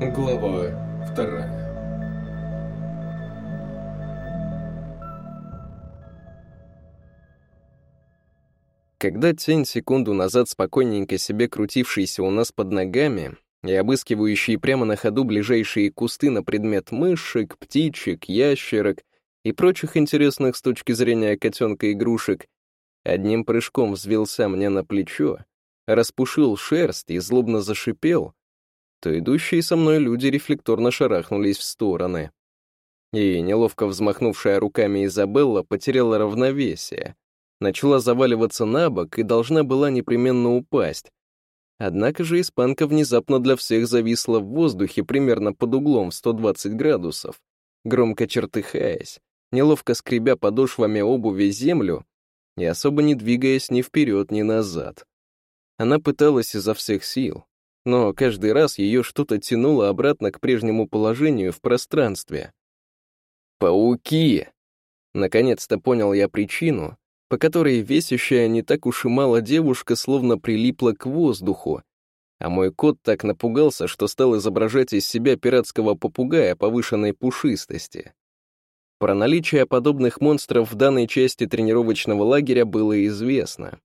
Глава вторая. Когда тень секунду назад спокойненько себе крутившийся у нас под ногами и обыскивающий прямо на ходу ближайшие кусты на предмет мышек, птичек, ящерок и прочих интересных с точки зрения котенка игрушек, одним прыжком взвелся мне на плечо, распушил шерсть и злобно зашипел, то идущие со мной люди рефлекторно шарахнулись в стороны. И, неловко взмахнувшая руками Изабелла, потеряла равновесие, начала заваливаться на бок и должна была непременно упасть. Однако же испанка внезапно для всех зависла в воздухе примерно под углом в 120 градусов, громко чертыхаясь, неловко скребя подошвами обуви землю и особо не двигаясь ни вперед, ни назад. Она пыталась изо всех сил, но каждый раз ее что-то тянуло обратно к прежнему положению в пространстве. «Пауки!» Наконец-то понял я причину, по которой весящая не так уж и мало девушка словно прилипла к воздуху, а мой кот так напугался, что стал изображать из себя пиратского попугая повышенной пушистости. Про наличие подобных монстров в данной части тренировочного лагеря было известно.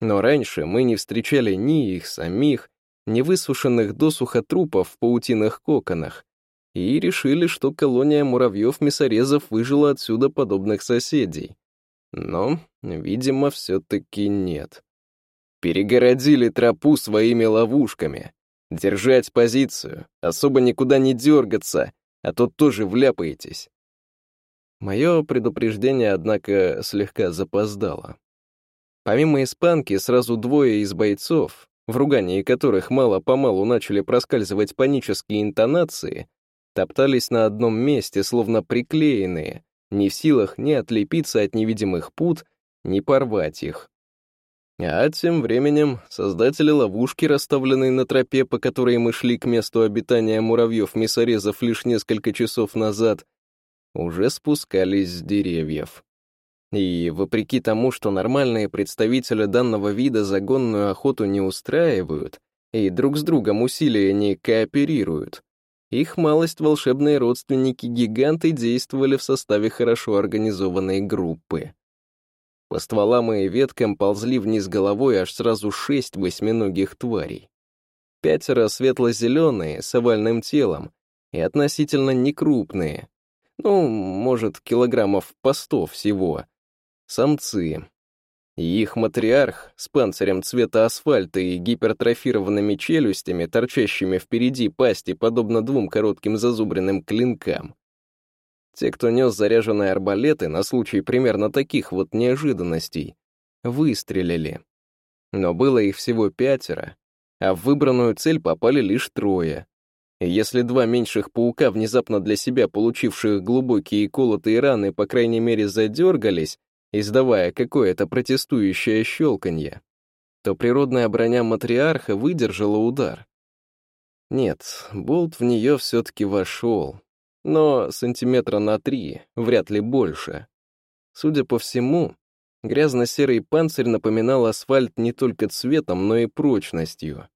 Но раньше мы не встречали ни их самих, невысушенных досуха трупов в паутиных коконах, и решили, что колония муравьев-мясорезов выжила отсюда подобных соседей. Но, видимо, все-таки нет. Перегородили тропу своими ловушками. Держать позицию, особо никуда не дергаться, а то тоже вляпаетесь. Мое предупреждение, однако, слегка запоздало. Помимо испанки, сразу двое из бойцов, в ругании которых мало-помалу начали проскальзывать панические интонации, топтались на одном месте, словно приклеенные, не в силах ни отлепиться от невидимых пут, ни порвать их. А тем временем создатели ловушки, расставленной на тропе, по которой мы шли к месту обитания муравьев-мясорезов лишь несколько часов назад, уже спускались с деревьев. И вопреки тому, что нормальные представители данного вида загонную охоту не устраивают и друг с другом усилия не кооперируют, их малость волшебные родственники-гиганты действовали в составе хорошо организованной группы. По стволам и веткам ползли вниз головой аж сразу шесть восьминогих тварей. Пятеро светло-зеленые, с овальным телом, и относительно некрупные, ну, может, килограммов по сто всего, самцы. Их матриарх с панцирем цвета асфальта и гипертрофированными челюстями, торчащими впереди пасти, подобно двум коротким зазубренным клинкам. Те, кто нес заряженные арбалеты на случай примерно таких вот неожиданностей, выстрелили. Но было их всего пятеро, а в выбранную цель попали лишь трое. И если два меньших паука, внезапно для себя получивших глубокие и колотые раны, по крайней мере, задергались, издавая какое-то протестующее щелканье, то природная броня матриарха выдержала удар. Нет, болт в нее все-таки вошел, но сантиметра на три, вряд ли больше. Судя по всему, грязно-серый панцирь напоминал асфальт не только цветом, но и прочностью.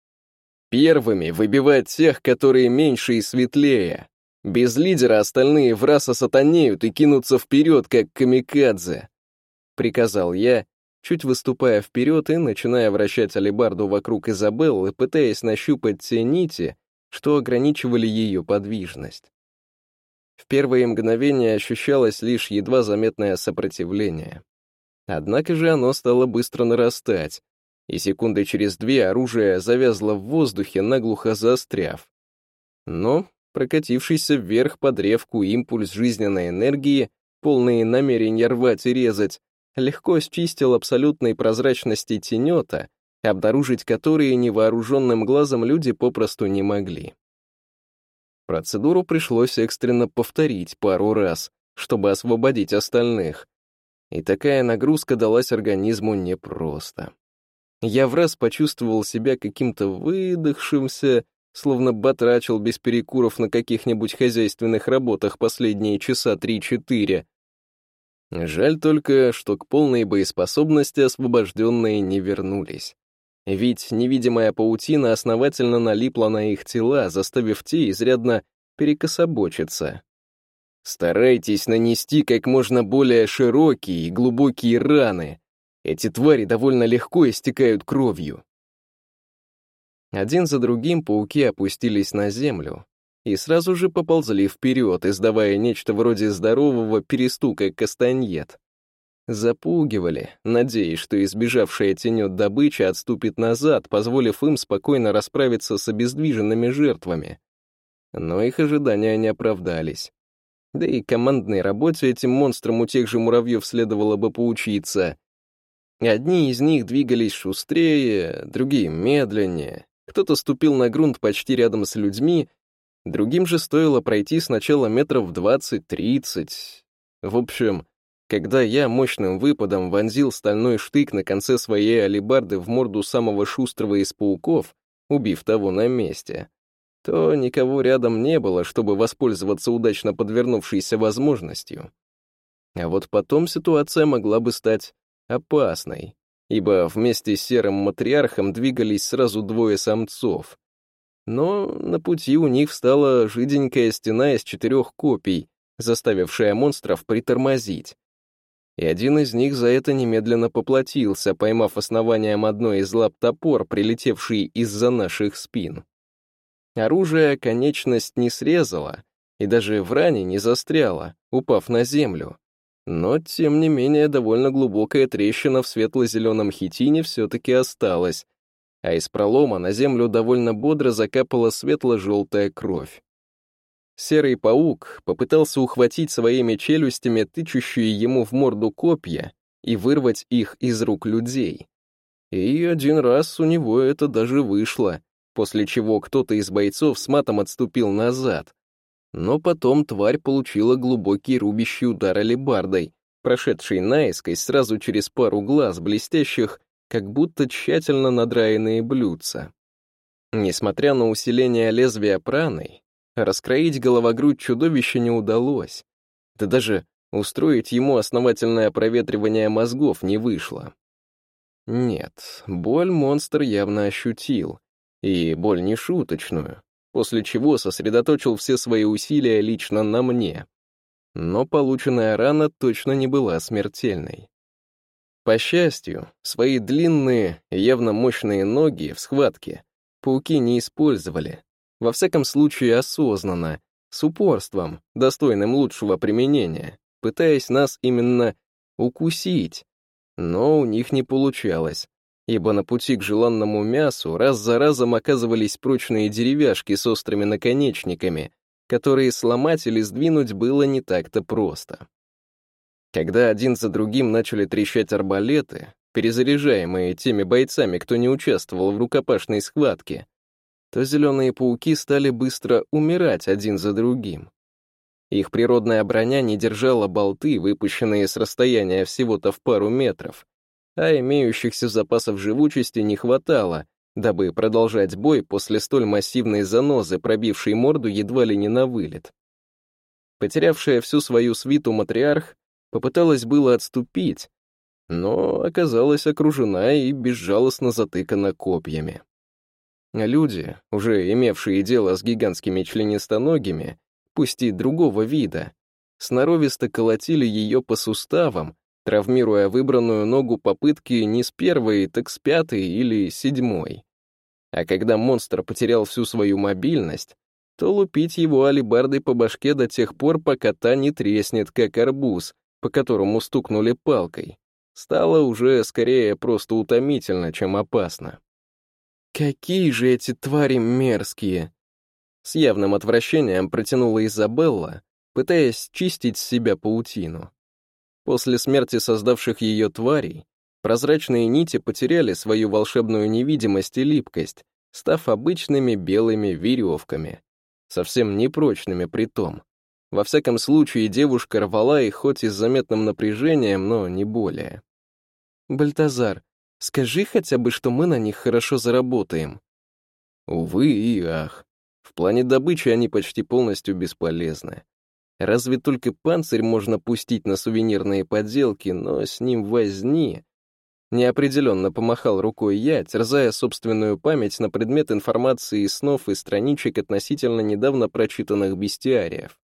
Первыми выбивать тех, которые меньше и светлее. Без лидера остальные в раз осатанеют и кинутся вперед, как камикадзе. — приказал я, чуть выступая вперед и начиная вращать алебарду вокруг Изабеллы, пытаясь нащупать те нити, что ограничивали ее подвижность. В первые мгновения ощущалось лишь едва заметное сопротивление. Однако же оно стало быстро нарастать, и секунды через две оружие завязло в воздухе, наглухо заостряв. Но прокатившийся вверх по древку импульс жизненной энергии, полные намерения рвать и резать, легко счистил абсолютной прозрачности тенета, обнаружить которые невооруженным глазом люди попросту не могли. Процедуру пришлось экстренно повторить пару раз, чтобы освободить остальных. И такая нагрузка далась организму непросто. Я в раз почувствовал себя каким-то выдохшимся, словно батрачил без перекуров на каких-нибудь хозяйственных работах последние часа три-четыре, Жаль только, что к полной боеспособности освобожденные не вернулись. ведь невидимая паутина основательно налипла на их тела, заставив те изрядно перекособочиться. Старайтесь нанести как можно более широкие и глубокие раны. Эти твари довольно легко истекают кровью. Один за другим пауки опустились на землю и сразу же поползли вперед, издавая нечто вроде здорового перестука кастаньет. Запугивали, надеясь, что избежавшая тенет добыча отступит назад, позволив им спокойно расправиться с обездвиженными жертвами. Но их ожидания не оправдались. Да и командной работе этим монстрам у тех же муравьев следовало бы поучиться. Одни из них двигались шустрее, другие — медленнее. Кто-то ступил на грунт почти рядом с людьми, другим же стоило пройти сначала метров двадцать-тридцать. В общем, когда я мощным выпадом вонзил стальной штык на конце своей алебарды в морду самого шустрого из пауков, убив того на месте, то никого рядом не было, чтобы воспользоваться удачно подвернувшейся возможностью. А вот потом ситуация могла бы стать опасной, ибо вместе с серым матриархом двигались сразу двое самцов. Но на пути у них встала жиденькая стена из четырех копий, заставившая монстров притормозить и один из них за это немедленно поплатился, поймав основанием одной из лап топор, прилетевший из-за наших спин. Оружие конечность не срезало и даже в ране не застряло, упав на землю. Но, тем не менее, довольно глубокая трещина в светло-зеленом хитине все-таки осталась, а из пролома на землю довольно бодро закапала светло-желтая кровь. Серый паук попытался ухватить своими челюстями тычущие ему в морду копья и вырвать их из рук людей. И один раз у него это даже вышло, после чего кто-то из бойцов с матом отступил назад. Но потом тварь получила глубокий рубящий удар алебардой, прошедший наискось сразу через пару глаз, блестящих, как будто тщательно надраенные блюдца. Несмотря на усиление лезвия праной, Раскроить головогрудь чудовища не удалось. Да даже устроить ему основательное проветривание мозгов не вышло. Нет, боль монстр явно ощутил. И боль не шуточную, после чего сосредоточил все свои усилия лично на мне. Но полученная рана точно не была смертельной. По счастью, свои длинные, явно мощные ноги в схватке пауки не использовали, во всяком случае, осознанно, с упорством, достойным лучшего применения, пытаясь нас именно укусить. Но у них не получалось, ибо на пути к желанному мясу раз за разом оказывались прочные деревяшки с острыми наконечниками, которые сломать или сдвинуть было не так-то просто. Когда один за другим начали трещать арбалеты, перезаряжаемые теми бойцами, кто не участвовал в рукопашной схватке, то зеленые пауки стали быстро умирать один за другим. Их природная броня не держала болты, выпущенные с расстояния всего-то в пару метров, а имеющихся запасов живучести не хватало, дабы продолжать бой после столь массивной занозы, пробившей морду едва ли не на вылет. Потерявшая всю свою свиту матриарх попыталась было отступить, но оказалась окружена и безжалостно затыкана копьями. Люди, уже имевшие дело с гигантскими членистоногими, пусть и другого вида, сноровисто колотили ее по суставам, травмируя выбранную ногу попытки не с первой, так с пятой или седьмой. А когда монстр потерял всю свою мобильность, то лупить его алибардой по башке до тех пор, пока та не треснет, как арбуз, по которому стукнули палкой, стало уже скорее просто утомительно, чем опасно. Какие же эти твари мерзкие! С явным отвращением протянула Изабелла, пытаясь чистить с себя паутину. После смерти создавших ее тварей, прозрачные нити потеряли свою волшебную невидимость и липкость, став обычными белыми веревками, совсем непрочными при том. Во всяком случае, девушка рвала их хоть и с заметным напряжением, но не более. «Бальтазар, Скажи хотя бы, что мы на них хорошо заработаем». Увы и ах. В плане добычи они почти полностью бесполезны. Разве только панцирь можно пустить на сувенирные подделки, но с ним возни. Неопределенно помахал рукой я, терзая собственную память на предмет информации из снов и страничек относительно недавно прочитанных бестиариев.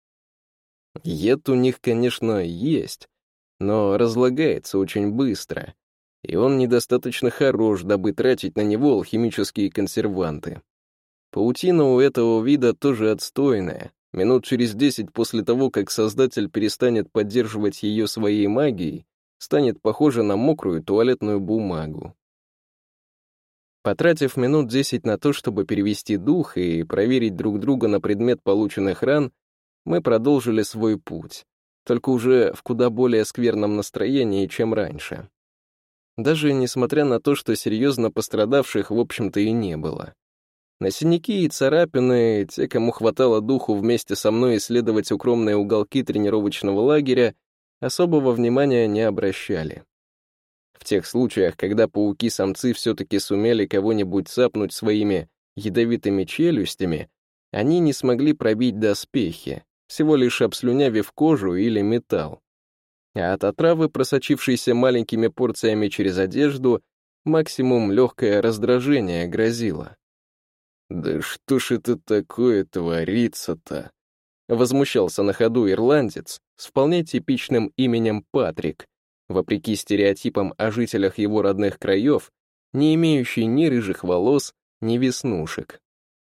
Ед у них, конечно, есть, но разлагается очень быстро, и он недостаточно хорош, дабы тратить на него алхимические консерванты. Паутина у этого вида тоже отстойная. Минут через десять после того, как создатель перестанет поддерживать ее своей магией, станет похожа на мокрую туалетную бумагу. Потратив минут десять на то, чтобы перевести дух и проверить друг друга на предмет полученных ран, мы продолжили свой путь, только уже в куда более скверном настроении, чем раньше. Даже несмотря на то, что серьезно пострадавших, в общем-то, и не было. На синяки и царапины те, кому хватало духу вместе со мной исследовать укромные уголки тренировочного лагеря, особого внимания не обращали. В тех случаях, когда пауки-самцы все-таки сумели кого-нибудь цапнуть своими ядовитыми челюстями, они не смогли пробить доспехи, всего лишь обслюнявив кожу или металл. А от отравы, просочившейся маленькими порциями через одежду, максимум легкое раздражение грозило. «Да что ж это такое творится-то?» Возмущался на ходу ирландец с вполне типичным именем Патрик, вопреки стереотипам о жителях его родных краев, не имеющий ни рыжих волос, ни веснушек.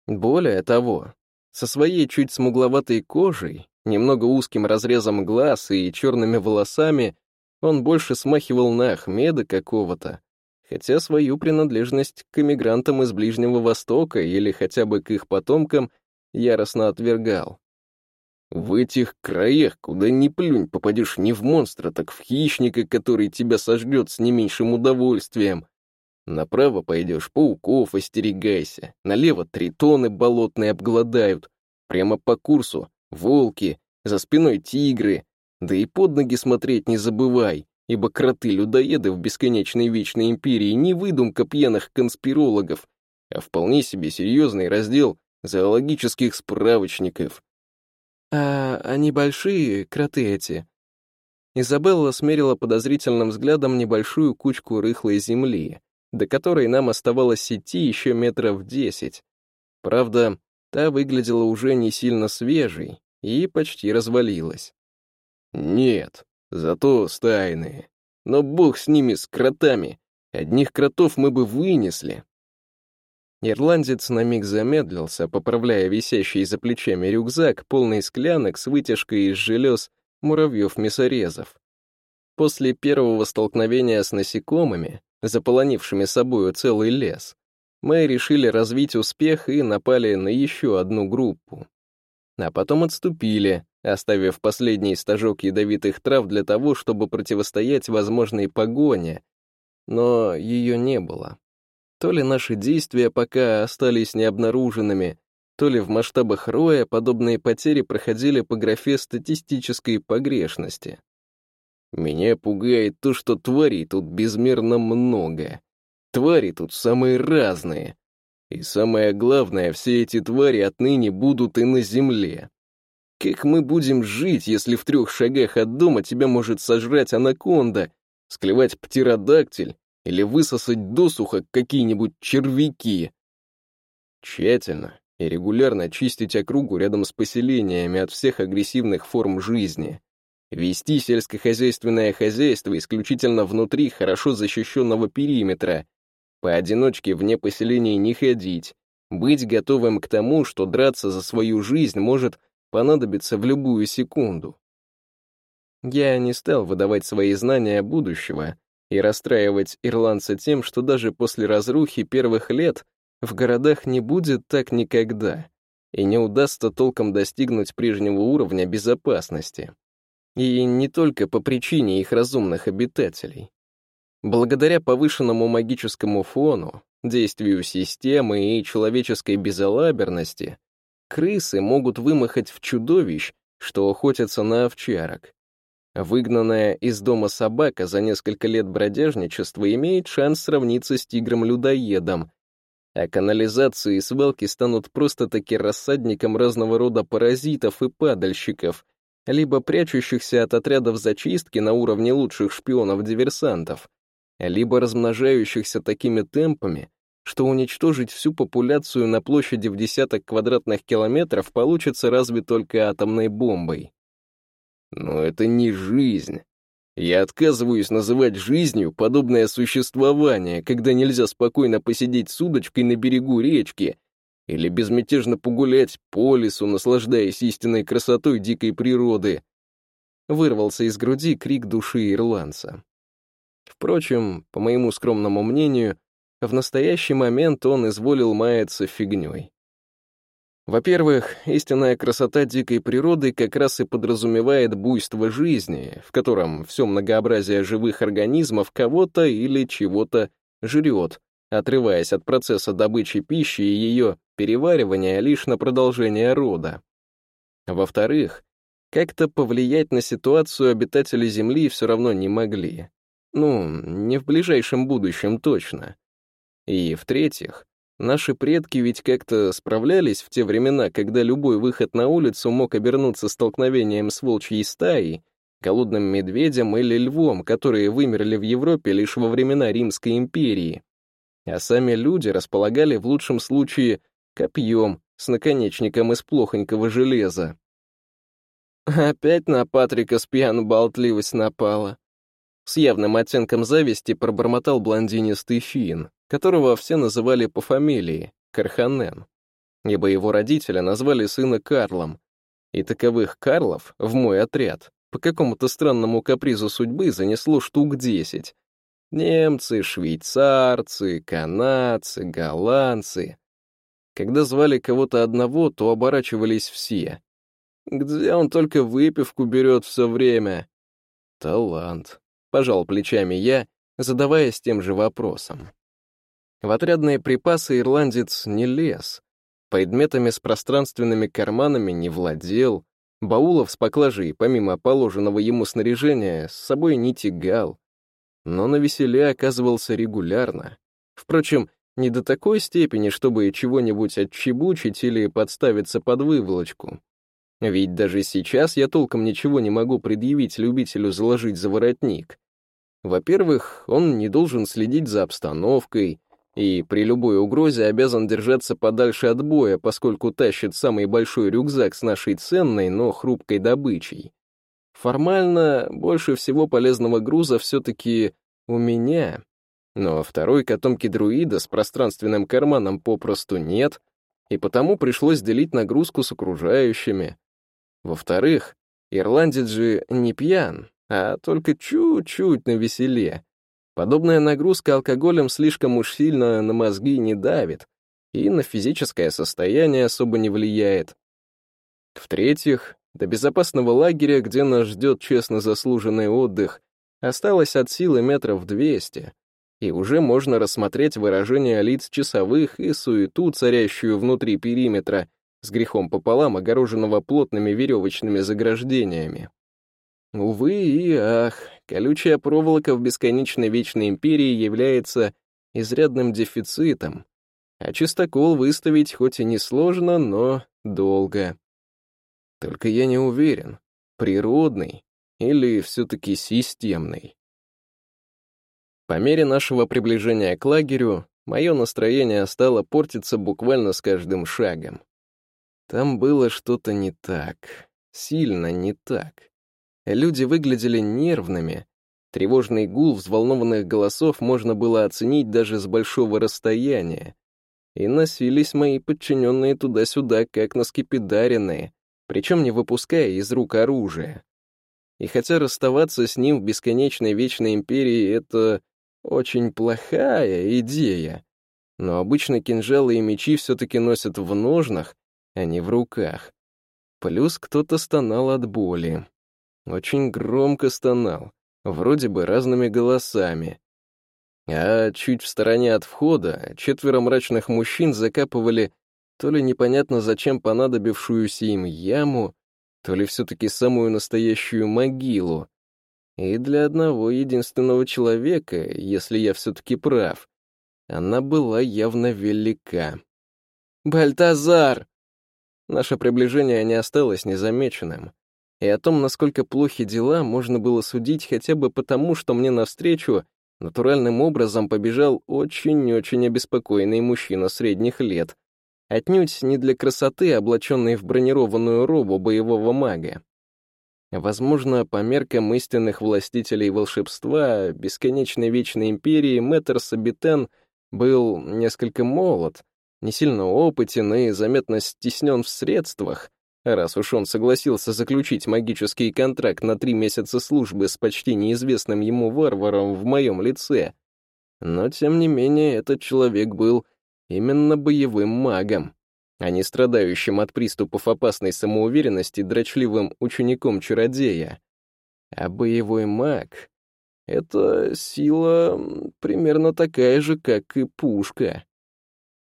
Более того, со своей чуть смугловатой кожей, немного узким разрезом глаз и черными волосами он больше смахивал на Ахмеда какого-то, хотя свою принадлежность к эмигрантам из Ближнего Востока или хотя бы к их потомкам яростно отвергал. В этих краях, куда ни плюнь, попадешь не в монстра, так в хищника, который тебя сожрет с не меньшим удовольствием. Направо пойдешь, пауков остерегайся, налево тритоны болотные обгладают, прямо по курсу — волки, за спиной тигры, да и под ноги смотреть не забывай, ибо кроты-людоеды в бесконечной вечной империи не выдумка пьяных конспирологов, а вполне себе серьезный раздел зоологических справочников. «А они большие, кроты эти?» Изабелла смерила подозрительным взглядом небольшую кучку рыхлой земли, до которой нам оставалось идти еще метров десять. Правда, та выглядела уже не сильно свежей и почти развалилась. «Нет», Зато стайные. Но бог с ними, с кротами. Одних кротов мы бы вынесли. Ирландец на миг замедлился, поправляя висящий за плечами рюкзак, полный склянок с вытяжкой из желез муравьев-мясорезов. После первого столкновения с насекомыми, заполонившими собою целый лес, мы решили развить успех и напали на еще одну группу. А потом отступили, оставив последний стажок ядовитых трав для того, чтобы противостоять возможной погоне, но ее не было. То ли наши действия пока остались необнаруженными, то ли в масштабах роя подобные потери проходили по графе статистической погрешности. Меня пугает то, что тварей тут безмерно много. Твари тут самые разные. И самое главное, все эти твари отныне будут и на земле. Как мы будем жить, если в трех шагах от дома тебя может сожрать анаконда, склевать птеродактиль или высосать досуха какие-нибудь червяки? Тщательно и регулярно чистить округу рядом с поселениями от всех агрессивных форм жизни. Вести сельскохозяйственное хозяйство исключительно внутри хорошо защищенного периметра. Поодиночке вне поселений не ходить. Быть готовым к тому, что драться за свою жизнь может понадобится в любую секунду. Я не стал выдавать свои знания будущего и расстраивать ирландца тем, что даже после разрухи первых лет в городах не будет так никогда, и не удастся толком достигнуть прежнего уровня безопасности. И не только по причине их разумных обитателей. Благодаря повышенному магическому фону, действию системы и человеческой безалаберности, Крысы могут вымахать в чудовищ, что охотятся на овчарок. Выгнанная из дома собака за несколько лет бродяжничества имеет шанс сравниться с тигром-людоедом, а канализации и свалки станут просто-таки рассадником разного рода паразитов и падальщиков, либо прячущихся от отрядов зачистки на уровне лучших шпионов-диверсантов, либо размножающихся такими темпами, что уничтожить всю популяцию на площади в десяток квадратных километров получится разве только атомной бомбой. Но это не жизнь. Я отказываюсь называть жизнью подобное существование, когда нельзя спокойно посидеть с удочкой на берегу речки или безмятежно погулять по лесу, наслаждаясь истинной красотой дикой природы. Вырвался из груди крик души ирландца. Впрочем, по моему скромному мнению, в настоящий момент он изволил маяться фигней. Во-первых, истинная красота дикой природы как раз и подразумевает буйство жизни, в котором все многообразие живых организмов кого-то или чего-то жрет, отрываясь от процесса добычи пищи и ее переваривания лишь на продолжение рода. Во-вторых, как-то повлиять на ситуацию обитатели Земли все равно не могли. Ну, не в ближайшем будущем точно. И в-третьих, наши предки ведь как-то справлялись в те времена, когда любой выход на улицу мог обернуться столкновением с волчьей стаей, голодным медведем или львом, которые вымерли в Европе лишь во времена Римской империи. А сами люди располагали в лучшем случае копьем с наконечником из плохонького железа. Опять на Патрика с пьяну болтливость напала. С явным оттенком зависти пробормотал блондинистый Фин которого все называли по фамилии Карханен, ибо его родители назвали сына Карлом, и таковых Карлов в мой отряд по какому-то странному капризу судьбы занесло штук десять. Немцы, швейцарцы, канадцы, голландцы. Когда звали кого-то одного, то оборачивались все. Где он только выпивку берет все время? Талант. Пожал плечами я, задаваясь тем же вопросом. В отрядные припасы ирландец не лез, предметами с пространственными карманами не владел, баулов с поклажей, помимо положенного ему снаряжения, с собой не тягал, но на веселе оказывался регулярно. Впрочем, не до такой степени, чтобы чего-нибудь отчебучить или подставиться под выволочку. Ведь даже сейчас я толком ничего не могу предъявить любителю заложить за воротник. Во-первых, он не должен следить за обстановкой, и при любой угрозе обязан держаться подальше от боя, поскольку тащит самый большой рюкзак с нашей ценной, но хрупкой добычей. Формально, больше всего полезного груза все-таки у меня, но второй котомки друида с пространственным карманом попросту нет, и потому пришлось делить нагрузку с окружающими. Во-вторых, ирландец же не пьян, а только чуть-чуть на веселе, Подобная нагрузка алкоголем слишком уж сильно на мозги не давит и на физическое состояние особо не влияет. В-третьих, до безопасного лагеря, где нас ждет честно заслуженный отдых, осталось от силы метров двести, и уже можно рассмотреть выражение лиц часовых и суету, царящую внутри периметра, с грехом пополам огороженного плотными веревочными заграждениями. Увы и ах, колючая проволока в бесконечной вечной империи является изрядным дефицитом, а чистокол выставить хоть и несложно, но долго. Только я не уверен, природный или все-таки системный. По мере нашего приближения к лагерю, мое настроение стало портиться буквально с каждым шагом. Там было что-то не так, сильно не так. Люди выглядели нервными. Тревожный гул взволнованных голосов можно было оценить даже с большого расстояния. И носились мои подчиненные туда-сюда, как на скипидаренные, причем не выпуская из рук оружия. И хотя расставаться с ним в бесконечной вечной империи — это очень плохая идея, но обычно кинжалы и мечи все-таки носят в ножнах, а не в руках. Плюс кто-то стонал от боли. Очень громко стонал, вроде бы разными голосами. А чуть в стороне от входа четверо мрачных мужчин закапывали то ли непонятно зачем понадобившуюся им яму, то ли все-таки самую настоящую могилу. И для одного единственного человека, если я все-таки прав, она была явно велика. «Бальтазар!» Наше приближение не осталось незамеченным и о том, насколько плохи дела, можно было судить хотя бы потому, что мне навстречу натуральным образом побежал очень-очень обеспокоенный мужчина средних лет, отнюдь не для красоты, облаченный в бронированную робу боевого мага. Возможно, по меркам истинных властителей волшебства бесконечной вечной империи мэтр Сабитен был несколько молод, не сильно опытен и заметно стеснен в средствах, раз уж он согласился заключить магический контракт на три месяца службы с почти неизвестным ему варваром в моем лице. Но, тем не менее, этот человек был именно боевым магом, а не страдающим от приступов опасной самоуверенности дрочливым учеником-чародея. А боевой маг — это сила примерно такая же, как и пушка.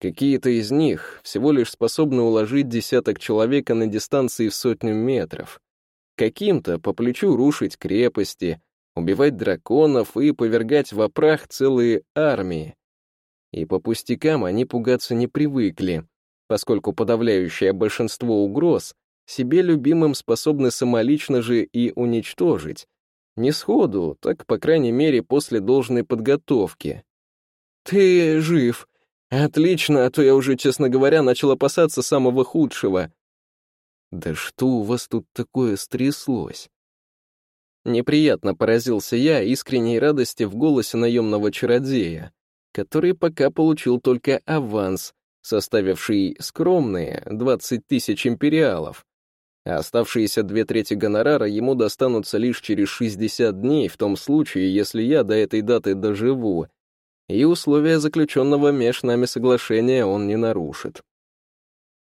Какие-то из них всего лишь способны уложить десяток человека на дистанции в сотню метров. Каким-то по плечу рушить крепости, убивать драконов и повергать в опрах целые армии. И по пустякам они пугаться не привыкли, поскольку подавляющее большинство угроз себе любимым способны самолично же и уничтожить. Не сходу, так, по крайней мере, после должной подготовки. «Ты жив», «Отлично, а то я уже, честно говоря, начал опасаться самого худшего». «Да что у вас тут такое стряслось?» Неприятно поразился я искренней радости в голосе наемного чародея, который пока получил только аванс, составивший скромные 20 тысяч империалов, а оставшиеся две трети гонорара ему достанутся лишь через 60 дней в том случае, если я до этой даты доживу, и условия заключенного меж нами соглашения он не нарушит.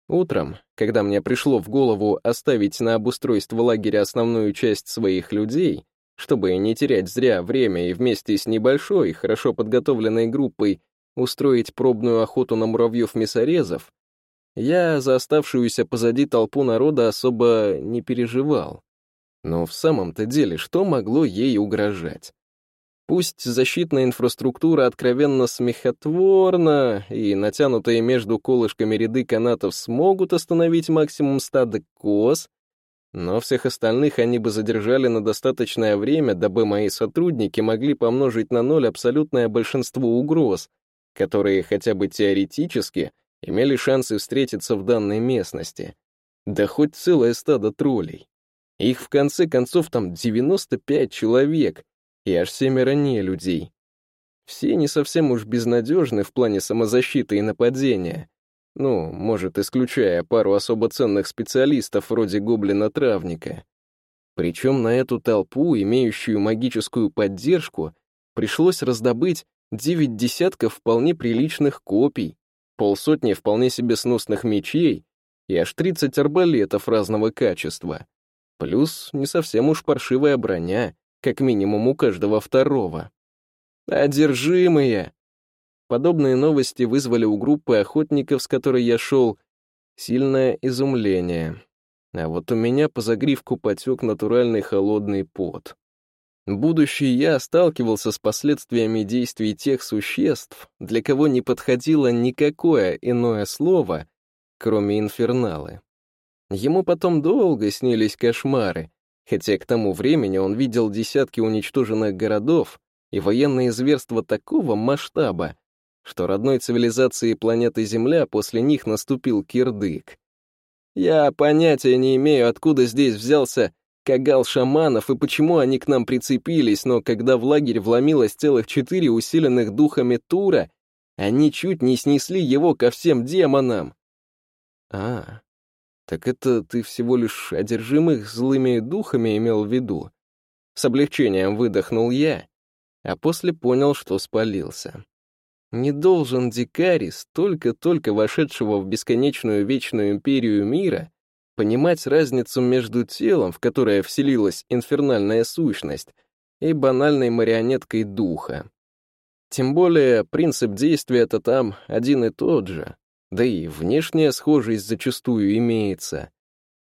Утром, когда мне пришло в голову оставить на обустройство лагеря основную часть своих людей, чтобы не терять зря время и вместе с небольшой, хорошо подготовленной группой устроить пробную охоту на муравьев-мясорезов, я за оставшуюся позади толпу народа особо не переживал. Но в самом-то деле, что могло ей угрожать? Пусть защитная инфраструктура откровенно смехотворна, и натянутые между колышками ряды канатов смогут остановить максимум стада коз, но всех остальных они бы задержали на достаточное время, дабы мои сотрудники могли помножить на ноль абсолютное большинство угроз, которые хотя бы теоретически имели шансы встретиться в данной местности. Да хоть целое стадо троллей. Их в конце концов там 95 человек, и аж семеро не людей. Все не совсем уж безнадежны в плане самозащиты и нападения. Ну, может, исключая пару особо ценных специалистов вроде гоблина-травника. Причем на эту толпу, имеющую магическую поддержку, пришлось раздобыть девять десятков вполне приличных копий, полсотни вполне себе сносных мечей и аж 30 арбалетов разного качества. Плюс не совсем уж паршивая броня, как минимум у каждого второго. Одержимые! Подобные новости вызвали у группы охотников, с которой я шел, сильное изумление. А вот у меня по загривку потек натуральный холодный пот. Будущий я сталкивался с последствиями действий тех существ, для кого не подходило никакое иное слово, кроме инферналы. Ему потом долго снились кошмары, хотя к тому времени он видел десятки уничтоженных городов и военные зверства такого масштаба, что родной цивилизации планеты Земля после них наступил кирдык. Я понятия не имею, откуда здесь взялся кагал шаманов и почему они к нам прицепились, но когда в лагерь вломилось целых четыре усиленных духами тура, они чуть не снесли его ко всем демонам. А, так это ты всего лишь одержимых злыми духами имел в виду? С облегчением выдохнул я, а после понял, что спалился. Не должен дикарис, только-только вошедшего в бесконечную вечную империю мира, понимать разницу между телом, в которое вселилась инфернальная сущность, и банальной марионеткой духа. Тем более принцип действия-то там один и тот же, да и внешняя схожесть зачастую имеется.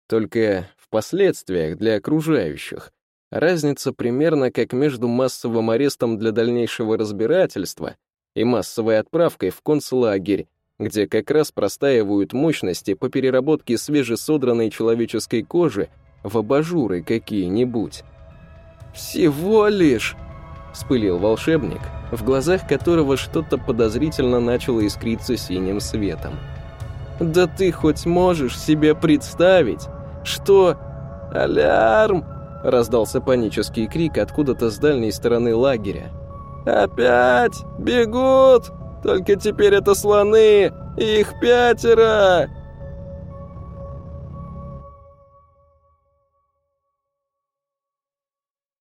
Только в последствиях для окружающих разница примерно как между массовым арестом для дальнейшего разбирательства и массовой отправкой в концлагерь, где как раз простаивают мощности по переработке свежесодранной человеческой кожи в абажуры какие-нибудь. «Всего лишь!» — вспылил волшебник, в глазах которого что-то подозрительно начало искриться синим светом. «Да ты хоть можешь себе представить, что... Алярм!» Раздался панический крик откуда-то с дальней стороны лагеря. «Опять! Бегут! Только теперь это слоны! Их пятеро!»